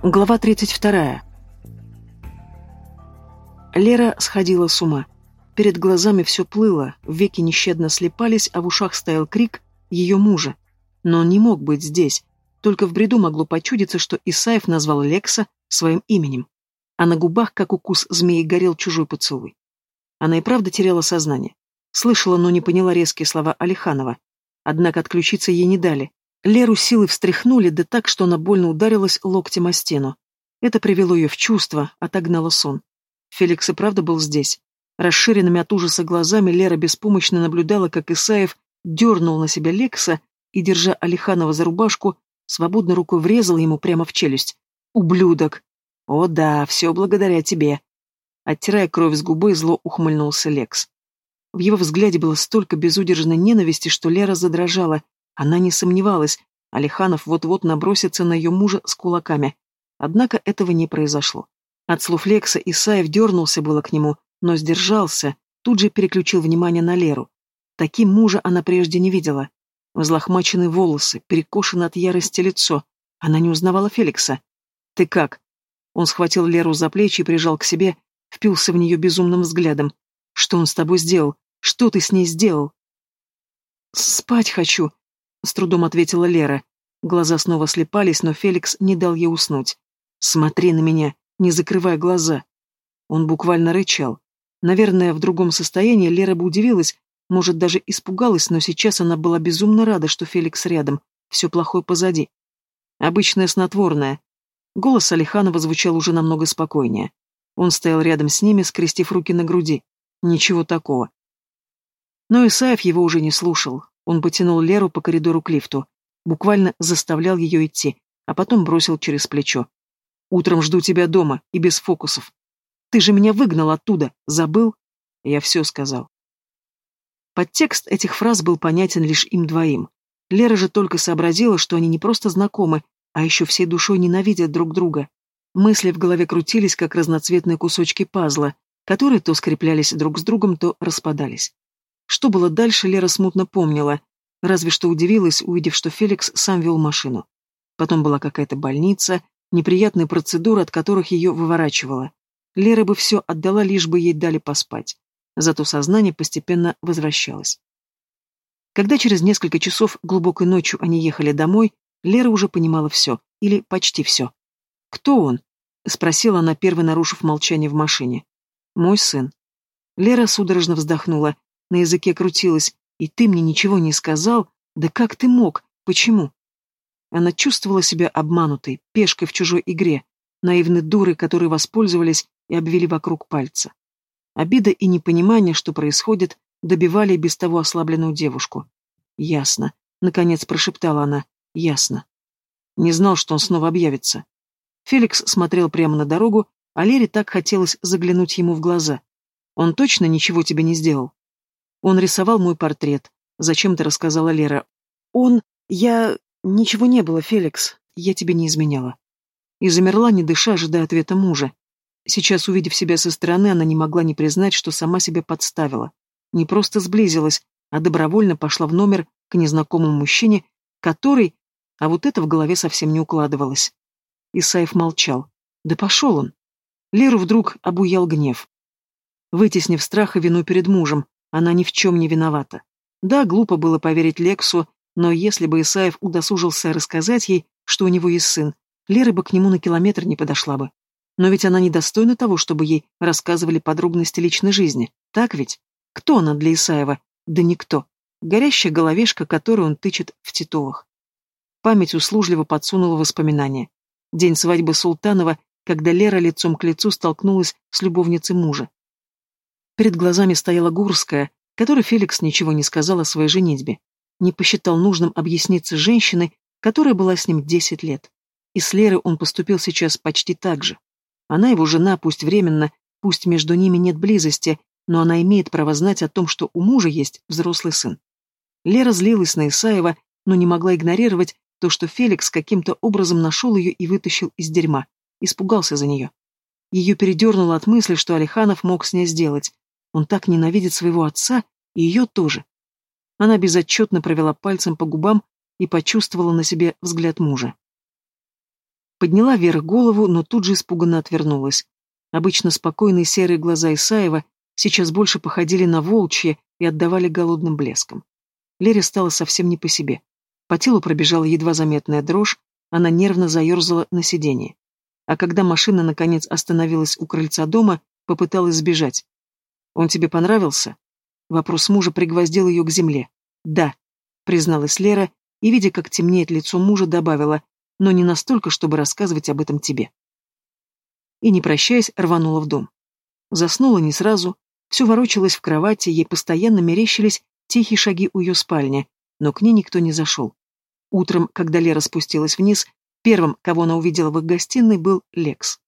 Глава 32. Лера сходила с ума. Перед глазами все плыло, веки нещадно слепались, а в ушах стоял крик ее мужа. Но он не мог быть здесь. Только в бреду могло почудиться, что Исаев назвал Лекса своим именем. А на губах, как укус змеи, горел чужой поцелуй. Она и правда теряла сознание. Слышала, но не поняла резкие слова Алиханова. Однако отключиться ей не дали. Леру силы встряхнули, да так, что она больно ударилась локтем о стену. Это привело ее в чувство, отогнало сон. Феликс и правда был здесь. Расширенными от ужаса глазами Лера беспомощно наблюдала, как Исаев дернул на себя Лекса и, держа Алиханова за рубашку, свободной рукой врезал ему прямо в челюсть. «Ублюдок!» «О да, все благодаря тебе!» Оттирая кровь с губы, зло ухмыльнулся Лекс. В его взгляде было столько безудержной ненависти, что Лера задрожала, она не сомневалась, Алиханов вот-вот набросится на ее мужа с кулаками. Однако этого не произошло. От слов Лекса Исаев дернулся было к нему, но сдержался, тут же переключил внимание на Леру. Таким мужа она прежде не видела. Взлохмаченные волосы, перекошено от ярости лицо. Она не узнавала Феликса. «Ты как?» Он схватил Леру за плечи и прижал к себе, впился в нее безумным взглядом. «Что он с тобой сделал? Что ты с ней сделал?» «Спать хочу», с трудом ответила Лера. Глаза снова слепались, но Феликс не дал ей уснуть. «Смотри на меня, не закрывай глаза!» Он буквально рычал. Наверное, в другом состоянии Лера бы удивилась, может, даже испугалась, но сейчас она была безумно рада, что Феликс рядом, все плохое позади. Обычное снотворное. Голос Алиханова звучал уже намного спокойнее. Он стоял рядом с ними, скрестив руки на груди. Ничего такого. Но Исаев его уже не слушал. Он потянул Леру по коридору к лифту, буквально заставлял ее идти, а потом бросил через плечо. «Утром жду тебя дома и без фокусов. Ты же меня выгнал оттуда, забыл?» Я все сказал. Подтекст этих фраз был понятен лишь им двоим. Лера же только сообразила, что они не просто знакомы, а еще всей душой ненавидят друг друга. Мысли в голове крутились, как разноцветные кусочки пазла, которые то скреплялись друг с другом, то распадались. Что было дальше, Лера смутно помнила, разве что удивилась, увидев, что Феликс сам вел машину. Потом была какая-то больница, неприятные процедуры, от которых ее выворачивало. Лера бы все отдала, лишь бы ей дали поспать. Зато сознание постепенно возвращалось. Когда через несколько часов глубокой ночью они ехали домой, Лера уже понимала все, или почти все. «Кто он?» — спросила она, первой нарушив молчание в машине. «Мой сын». Лера судорожно вздохнула, на языке крутилось. «И ты мне ничего не сказал? Да как ты мог? Почему?» Она чувствовала себя обманутой, пешкой в чужой игре, наивной дурой, которые воспользовались и обвели вокруг пальца. Обида и непонимание, что происходит, добивали без того ослабленную девушку. «Ясно», — наконец прошептала она, — «ясно». Не знал, что он снова объявится. Феликс смотрел прямо на дорогу, а Лере так хотелось заглянуть ему в глаза. «Он точно ничего тебе не сделал?» Он рисовал мой портрет. Зачем ты рассказала Лера? Он... Я... Ничего не было, Феликс. Я тебе не изменяла. И замерла, не дыша, ожидая ответа мужа. Сейчас, увидев себя со стороны, она не могла не признать, что сама себя подставила. Не просто сблизилась, а добровольно пошла в номер к незнакомому мужчине, который... А вот это в голове совсем не укладывалось. Исаев молчал. Да пошел он. Леру вдруг обуял гнев. Вытеснив страх и вину перед мужем, она ни в чем не виновата. Да, глупо было поверить Лексу, но если бы Исаев удосужился рассказать ей, что у него есть сын, Лера бы к нему на километр не подошла бы. Но ведь она недостойна того, чтобы ей рассказывали подробности личной жизни. Так ведь? Кто она для Исаева? Да никто. Горящая головешка, которую он тычет в титовых. Память услужливо подсунула воспоминания. День свадьбы Султанова, когда Лера лицом к лицу столкнулась с любовницей мужа. Перед глазами стояла Гурская, которой Феликс ничего не сказал о своей женитьбе. Не посчитал нужным объясниться с женщиной, которая была с ним десять лет. И с Лерой он поступил сейчас почти так же. Она его жена, пусть временно, пусть между ними нет близости, но она имеет право знать о том, что у мужа есть взрослый сын. Лера злилась на Исаева, но не могла игнорировать то, что Феликс каким-то образом нашел ее и вытащил из дерьма, испугался за нее. Ее передернуло от мысли, что Алиханов мог с ней сделать, он так ненавидит своего отца, и ее тоже. Она безотчетно провела пальцем по губам и почувствовала на себе взгляд мужа. Подняла вверх голову, но тут же испуганно отвернулась. Обычно спокойные серые глаза Исаева сейчас больше походили на волчьи и отдавали голодным блеском. Лере стало совсем не по себе. По телу пробежала едва заметная дрожь, она нервно заерзала на сиденье. А когда машина, наконец, остановилась у крыльца дома, попыталась сбежать. «Он тебе понравился?» Вопрос мужа пригвоздил ее к земле. «Да», — призналась Лера, и, видя, как темнеет лицо мужа, добавила, «но не настолько, чтобы рассказывать об этом тебе». И, не прощаясь, рванула в дом. Заснула не сразу, все ворочалось в кровати, ей постоянно мерещились тихие шаги у ее спальни, но к ней никто не зашел. Утром, когда Лера спустилась вниз, первым, кого она увидела в их гостиной, был Лекс.